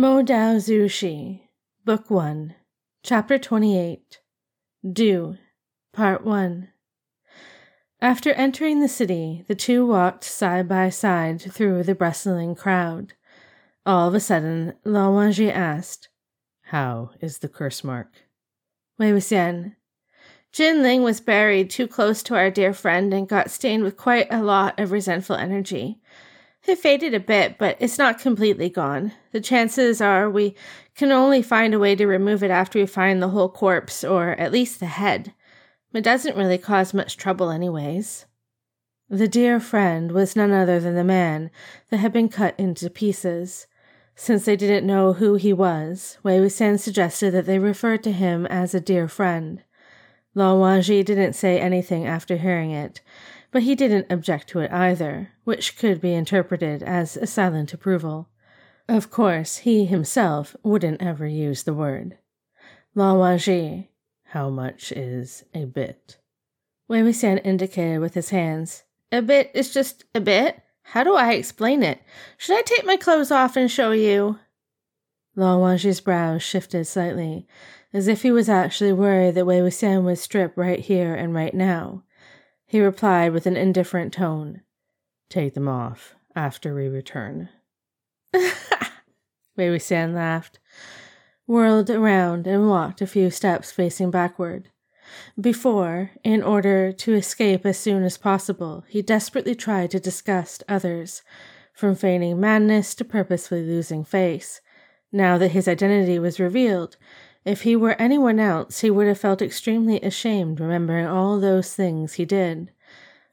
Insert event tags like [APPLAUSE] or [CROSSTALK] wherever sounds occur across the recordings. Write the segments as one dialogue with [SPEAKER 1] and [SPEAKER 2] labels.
[SPEAKER 1] Mo Dao Zushi, Book 1, Chapter 28 Do, Part 1 After entering the city, the two walked side by side through the bustling crowd. All of a sudden, Lan Wangji asked, How is the curse mark?
[SPEAKER 2] Wei Wuxian. Jin Ling was buried too close to our dear friend and got stained with quite a lot of resentful energy. It faded a bit, but it's not completely gone. The chances are we can only find a way to remove it after we find the whole corpse, or at least the head. It doesn't really cause much trouble, anyways.
[SPEAKER 1] The dear friend was none other than the man that had been cut into pieces. Since they didn't know who he was, Wei Wuxian suggested that they refer to him as a dear friend. Lan Wangji didn't say anything after hearing it, but he didn't object to it either, which could be interpreted as a silent approval. Of course, he himself wouldn't ever use the word. Lan Wangji, how much is a bit?
[SPEAKER 2] Wei Wuxian indicated with his hands. A bit is just a bit? How do I explain it? Should I take my clothes off and show you?
[SPEAKER 1] Lan Wangji's brows shifted slightly, as if he was actually worried that Wei Wuxian would strip right here and right now. He replied with an indifferent tone, Take them off after we return. [LAUGHS]
[SPEAKER 2] Wei
[SPEAKER 1] laughed, whirled around, and walked a few steps facing backward. Before, in order to escape as soon as possible, he desperately tried to disgust others, from feigning madness to purposefully losing face. Now that his identity was revealed, if he were anyone else, he would have felt extremely ashamed remembering all those things he did.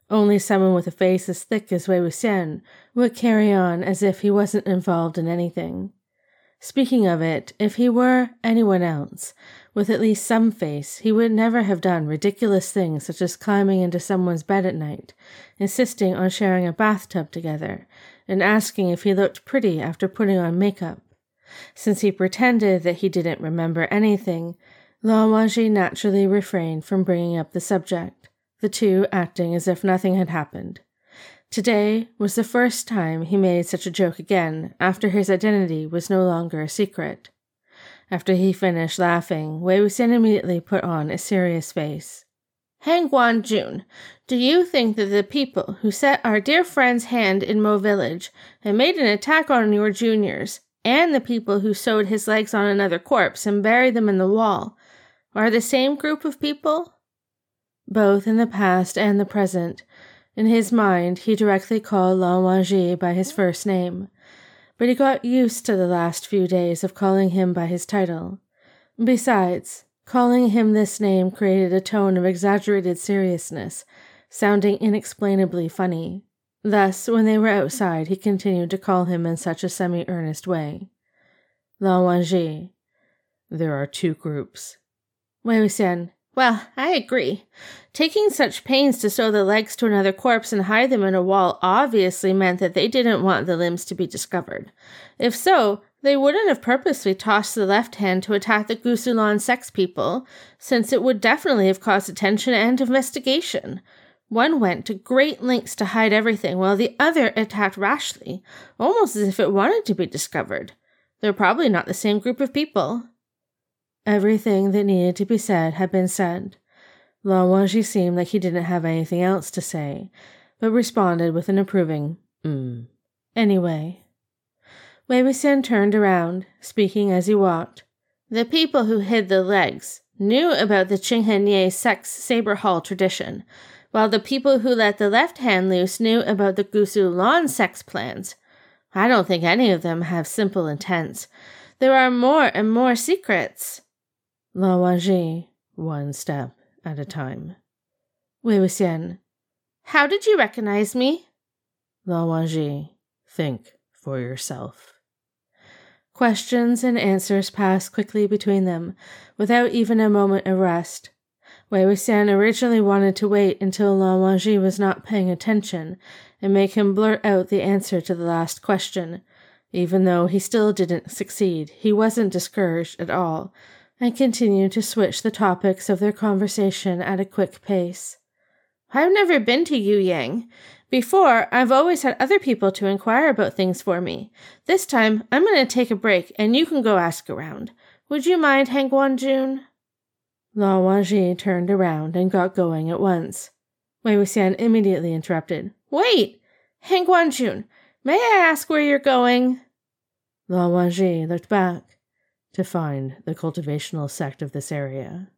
[SPEAKER 1] Only someone with a face as thick as Wei Wuxian would carry on as if he wasn't involved in anything. Speaking of it, if he were anyone else, with at least some face, he would never have done ridiculous things such as climbing into someone's bed at night, insisting on sharing a bathtub together, and asking if he looked pretty after putting on makeup. Since he pretended that he didn't remember anything, Lan Wangji naturally refrained from bringing up the subject, the two acting as if nothing had happened. Today was the first time he made such a joke again after his identity was no longer a secret. After he finished laughing, Wei Wuxian immediately put on a serious face.
[SPEAKER 2] Hanguang-jun, do you think that the people who set our dear friend's hand in Mo Village and made an attack on your juniors and the people who sewed his legs on another corpse and buried them in the wall are the same group of people?
[SPEAKER 1] Both in the past and the present. In his mind, he directly called Lan Wangji by his first name, but he got used to the last few days of calling him by his title. Besides, calling him this name created a tone of exaggerated seriousness, sounding inexplainably funny. Thus, when they were outside, he continued to call him in such a semi earnest way. Lan Wangji. There are two groups.
[SPEAKER 2] Wei Wuxian. Well, I agree. Taking such pains to sew the legs to another corpse and hide them in a wall obviously meant that they didn't want the limbs to be discovered. If so, they wouldn't have purposely tossed the left hand to attack the Gusu Lan sect's people, since it would definitely have caused attention and investigation. One went to great lengths to hide everything, while the other attacked rashly, almost as if it wanted to be discovered. They're probably not the same group of people.
[SPEAKER 1] Everything that needed to be said had been said. Lan Wangji seemed like he didn't have anything else to say, but responded with an approving, mm. Anyway. Wei Wuxian turned around, speaking as he walked.
[SPEAKER 2] The people who hid the legs knew about the Qinghe sect's saber hall tradition, while the people who let the left hand loose knew about the Gusu Lan sect's plans. I don't think any of them have simple intents. There are more and more secrets.
[SPEAKER 1] Lan Wangji, one step at a time.
[SPEAKER 2] Wei Wuxian, how did you recognize me?
[SPEAKER 1] Lan Wangji, think for yourself. Questions and answers passed quickly between them, without even a moment of rest. Wei Wuxian originally wanted to wait until Lan Wangji was not paying attention and make him blurt out the answer to the last question. Even though he still didn't succeed, he wasn't discouraged at all and continued to switch the topics of their conversation at a quick pace.
[SPEAKER 2] I've never been to Yueyang, Before, I've always had other people to inquire about things for me. This time, I'm going to take a break and you can go ask around. Would you mind, Hang Jun?
[SPEAKER 1] Lan Wangji turned around and got going at once. Wei Wuxian immediately interrupted.
[SPEAKER 2] Wait! Hang Jun, may I ask where you're going?
[SPEAKER 1] Lan Wangji looked back to find the cultivational sect of this area.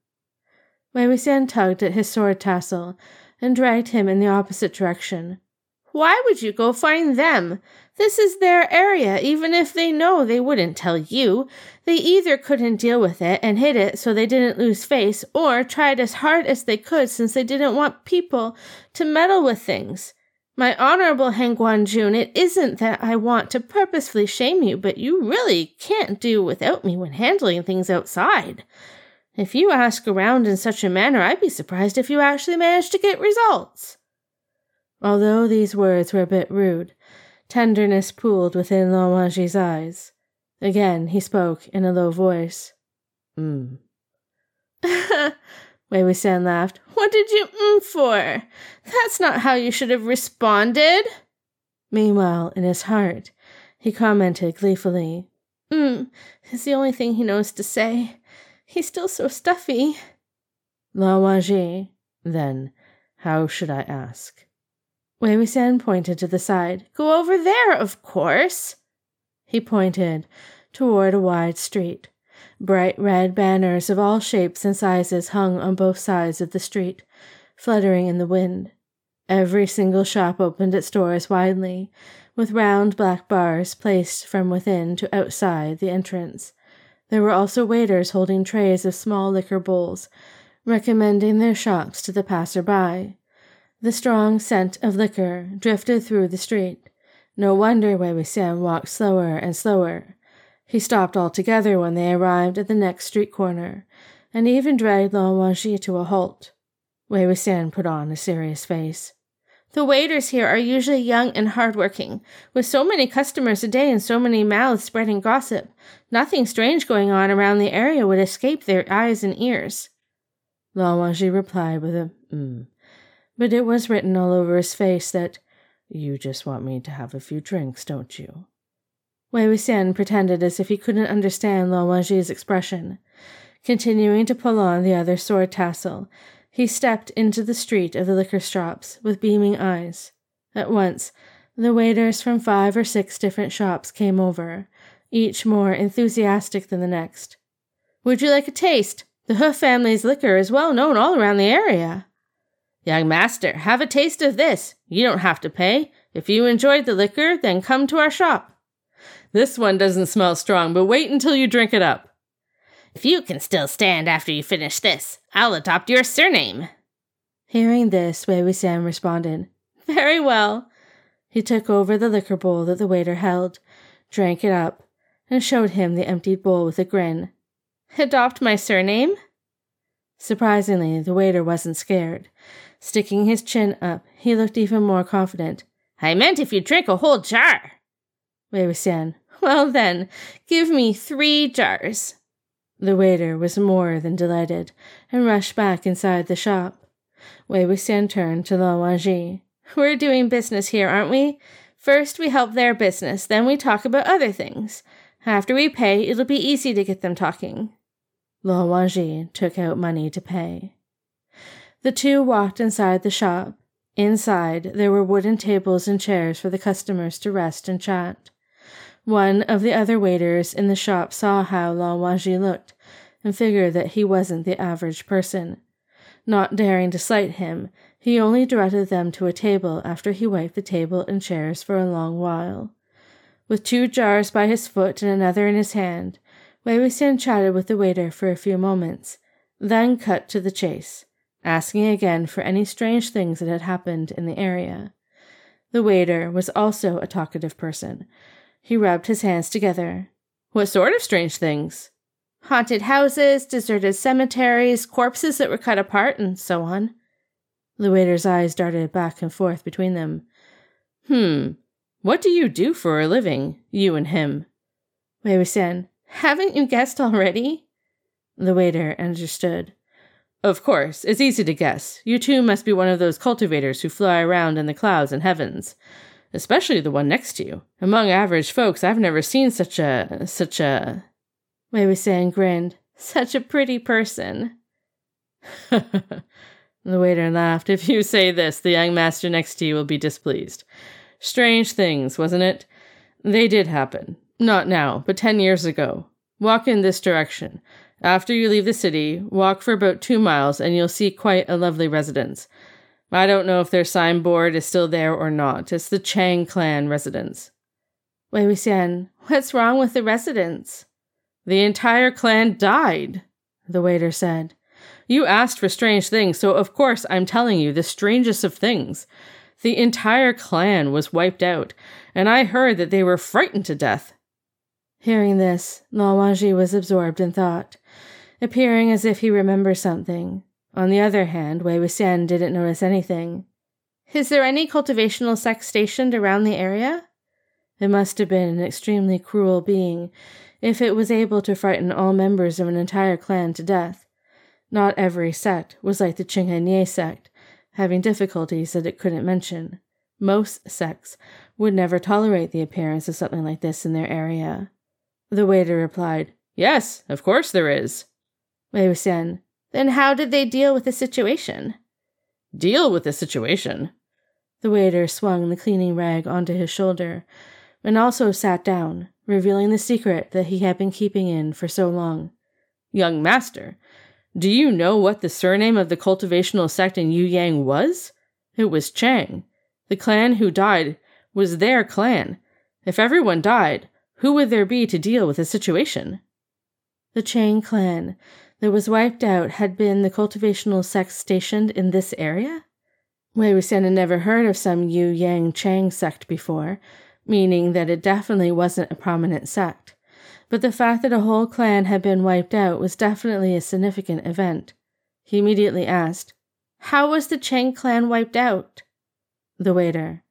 [SPEAKER 1] Wei Wuxian tugged at his sword tassel and dragged him in the opposite direction.
[SPEAKER 2] Why would you go find them? This is their area, even if they know they wouldn't tell you. They either couldn't deal with it and hid it so they didn't lose face, or tried as hard as they could since they didn't want people to meddle with things. My honorable Hang Jun, it isn't that I want to purposefully shame you, but you really can't do without me when handling things outside. If you ask around in such a manner, I'd be surprised if you actually manage to get results.
[SPEAKER 1] Although these words were a bit rude, tenderness pooled within Wangji's eyes. Again he spoke in a low voice.
[SPEAKER 2] Hmm. [LAUGHS] Wei Wuxian laughed. What did you mm for? That's not how you should have responded.
[SPEAKER 1] Meanwhile, in his heart, he commented gleefully.
[SPEAKER 2] Mm is the only thing he knows to say. He's still so stuffy.
[SPEAKER 1] Lan Wangji, then, how should I ask?
[SPEAKER 2] Wei Wuxian pointed to the side. Go over there, of course.
[SPEAKER 1] He pointed toward a wide street. Bright red banners of all shapes and sizes hung on both sides of the street, fluttering in the wind. Every single shop opened its doors widely, with round black bars placed from within to outside the entrance. There were also waiters holding trays of small liquor bowls, recommending their shops to the passer-by. The strong scent of liquor drifted through the street. No wonder Wei Wuxian walked slower and slower. He stopped altogether when they arrived at the next street corner, and even dragged Lan Wangji to a halt. Wei Wuxian put on a serious face.
[SPEAKER 2] The waiters here are usually young and hardworking. With so many customers a day and so many mouths spreading gossip, nothing strange going on around the area would escape their eyes and ears.
[SPEAKER 1] Lan Wangji replied with a mm, but it was written all over his face that you just want me to have a few drinks, don't you? Wei Wuxian pretended as if he couldn't understand Lan Wangji's expression. Continuing to pull on the other sword tassel, he stepped into the street of the liquor shops with beaming eyes. At once, the waiters from five or six different shops came over, each more enthusiastic than the next.
[SPEAKER 2] Would you like a taste? The He family's liquor is well known all around the area. Young master, have a taste of this. You don't have to pay. If you enjoyed the liquor, then come to our shop.
[SPEAKER 3] This one doesn't smell strong, but wait until you drink it up.
[SPEAKER 2] If you can still stand after you finish this, I'll adopt your surname.
[SPEAKER 1] Hearing this, Wei Wuxian responded,
[SPEAKER 2] Very well.
[SPEAKER 1] He took over the liquor bowl that the waiter held, drank it up, and showed him the emptied bowl with a grin.
[SPEAKER 2] Adopt my surname?
[SPEAKER 1] Surprisingly, the waiter wasn't scared. Sticking his chin up, he looked even more confident.
[SPEAKER 2] I meant if you drink a whole jar.
[SPEAKER 1] Wei Wuxian. [LAUGHS]
[SPEAKER 2] Well then, give me three jars.
[SPEAKER 1] The waiter was more than delighted, and rushed back inside the shop. Wei Wuxian turned to Lan Wangji.
[SPEAKER 2] We're doing business here, aren't we? First we help their business, then we talk about other things. After we pay, it'll be easy to get them talking.
[SPEAKER 1] Lan Wangji took out money to pay. The two walked inside the shop. Inside, there were wooden tables and chairs for the customers to rest and chat. One of the other waiters in the shop saw how Lan Wangji looked and figured that he wasn't the average person. Not daring to slight him, he only directed them to a table after he wiped the table and chairs for a long while. With two jars by his foot and another in his hand, Wei Wuxian chatted with the waiter for a few moments, then cut to the chase, asking again for any strange things that had happened in the area. The waiter was also a talkative person, he rubbed his hands together.
[SPEAKER 3] What sort of strange things?
[SPEAKER 2] Haunted houses, deserted cemeteries, corpses that were cut apart, and so on.
[SPEAKER 1] The waiter's eyes darted back and forth between them.
[SPEAKER 3] Hmm. What do you do for a living, you and him?
[SPEAKER 2] Wei Wuxian. Haven't you guessed already?
[SPEAKER 1] The waiter understood.
[SPEAKER 3] Of course, it's easy to guess. You two must be one of those cultivators who fly around in the clouds and heavens. Especially the one next to you. Among average folks, I've never seen such a. such a.
[SPEAKER 1] Wei grinned. Such a pretty person. [LAUGHS]
[SPEAKER 3] the waiter laughed. If you say this, the young master next to you will be displeased. Strange things, wasn't it? They did happen. Not now, but ten years ago. Walk in this direction. After you leave the city, walk for about two miles and you'll see quite a lovely residence. I don't know if their signboard is still there or not. It's the Chang clan residence.
[SPEAKER 1] Wei Wuxian, what's wrong with the residence?
[SPEAKER 3] The entire clan died, the waiter said. You asked for strange things, so of course I'm telling you the strangest of things. The entire clan was wiped out, and I heard that they were frightened to death.
[SPEAKER 1] Hearing this, Lan Wangji was absorbed in thought, appearing as if he remembered something. On the other hand, Wei Wuxian didn't notice anything. Is there any cultivational sect stationed around the area? It must have been an extremely cruel being if it was able to frighten all members of an entire clan to death. Not every sect was like the Qinghe sect, having difficulties that it couldn't mention. Most sects would never tolerate the appearance of something like this in their area. The waiter replied,
[SPEAKER 3] Yes, of course there is.
[SPEAKER 1] Wei Wuxian, then how did they deal with the situation?
[SPEAKER 3] Deal with the situation?
[SPEAKER 1] The waiter swung the cleaning rag onto his shoulder and also sat down, revealing the secret that he had been keeping in for so long.
[SPEAKER 3] Young master, do you know what the surname of the cultivational sect in Yueyang was? It was Chang. The clan who died was their clan. If everyone died, who would there be to deal with the situation?
[SPEAKER 1] The Chang clan that was wiped out had been the cultivational sect stationed in this area? Wei Wuxian had never heard of some Yueyang Chang sect before, meaning that it definitely wasn't a prominent sect. But the fact that a whole clan had been wiped out was definitely a significant event. He immediately asked, How was the Chang clan wiped out?
[SPEAKER 3] The waiter,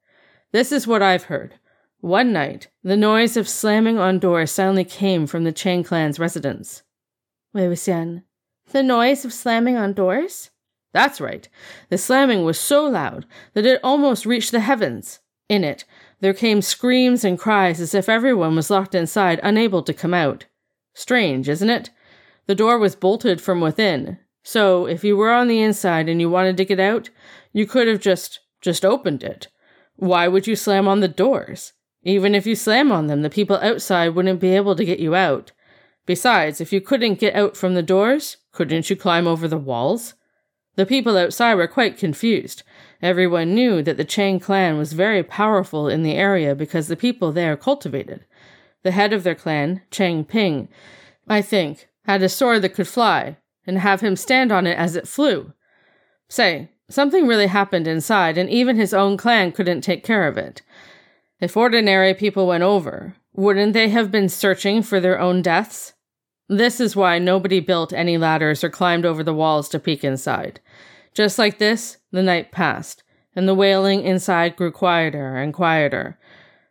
[SPEAKER 3] This is what I've heard. One night, the noise of slamming on doors suddenly came from the Chang clan's residence.
[SPEAKER 1] Wei Wuxian. The noise of slamming on doors?
[SPEAKER 3] That's right. The slamming was so loud that it almost reached the heavens. In it, there came screams and cries as if everyone was locked inside, unable to come out. Strange, isn't it? The door was bolted from within, so if you were on the inside and you wanted to get out, you could have just just opened it. Why would you slam on the doors? Even if you slam on them, the people outside wouldn't be able to get you out. Besides, if you couldn't get out from the doors, couldn't you climb over the walls? The people outside were quite confused. Everyone knew that the Chang clan was very powerful in the area because the people there cultivated. The head of their clan, Chang Ping, I think, had a sword that could fly, and have him stand on it as it flew. Say, something really happened inside, and even his own clan couldn't take care of it. If ordinary people went over, wouldn't they have been searching for their own deaths? This is why nobody built any ladders or climbed over the walls to peek inside. Just like this, the night passed, and the wailing inside grew quieter and quieter.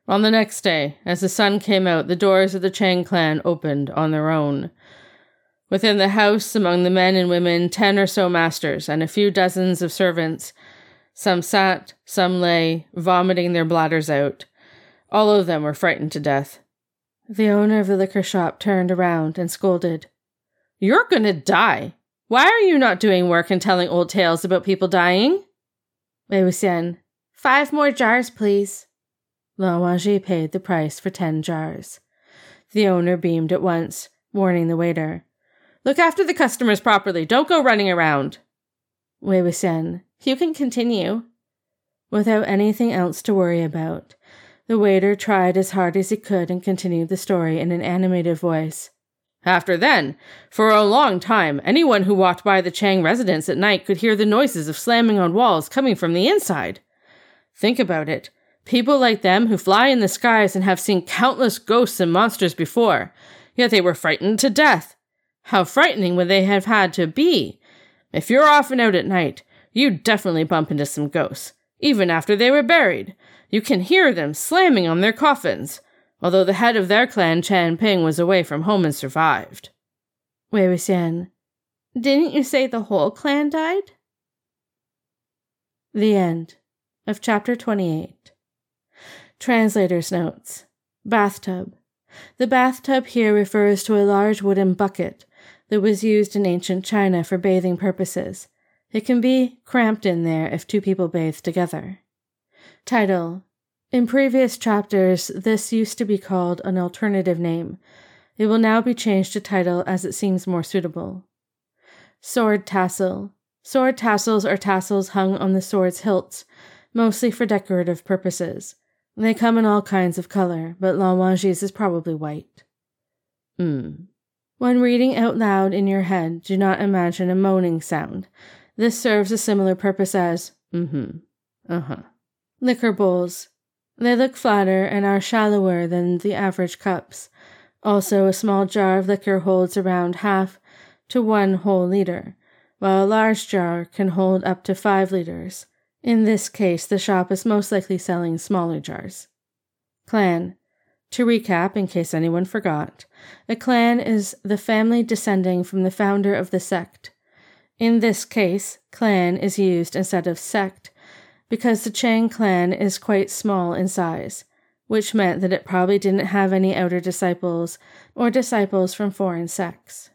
[SPEAKER 3] On the next day, as the sun came out, the doors of the Chang clan opened on their own. Within the house, among the men and women, ten or so masters and a few dozens of servants. Some sat, some lay, vomiting their bladders out. All of them were frightened to death.
[SPEAKER 1] The owner of the liquor shop turned around and scolded.
[SPEAKER 3] You're gonna die. Why are you not doing work and telling old tales about people dying?
[SPEAKER 1] Wei Wuxian. Five more jars, please. Lan Wangji paid the price for ten jars. The owner beamed at once, warning the waiter.
[SPEAKER 3] Look after the customers properly. Don't go running around.
[SPEAKER 1] Wei Wuxian. You can continue. Without anything else to worry about, the waiter tried as hard as he could and continued the story in an animated voice.
[SPEAKER 3] After then, for a long time, anyone who walked by the Chang residence at night could hear the noises of slamming on walls coming from the inside. Think about it. People like them who fly in the skies and have seen countless ghosts and monsters before, yet they were frightened to death. How frightening would they have had to be? If you're often out at night, you'd definitely bump into some ghosts, even after they were buried. You can hear them slamming on their coffins, although the head of their clan, Chang Ping, was away from home and survived.
[SPEAKER 1] Wei Wuxian. Didn't you say the whole clan died?
[SPEAKER 2] The end of chapter 28. Translator's notes Bathtub. The bathtub here refers to a large wooden bucket that was used in ancient China for bathing purposes. It can be cramped in there if two people bathe together. Title In previous chapters, this used to be called an alternative name. It will now be changed to title as it seems more suitable. Sword tassel. Sword tassels are tassels hung on the sword's hilts, mostly for decorative purposes. They come in all kinds of color, but Lan Wangji's is probably white. Mm. When reading out loud in your head, do not imagine a moaning sound. This serves a similar purpose as mm-hmm, uh-huh. Liquor bowls. They look flatter and are shallower than the average cups. Also, a small jar of liquor holds around half to one whole liter, while a large jar can hold up to five liters. In this case, the shop is most likely selling smaller jars. Clan. To recap, in case anyone forgot, a clan is the family descending from the founder of the sect. In this case, clan is used instead of sect because the Chang clan is quite small in size, which meant that it probably didn't have any outer disciples or disciples from foreign sects.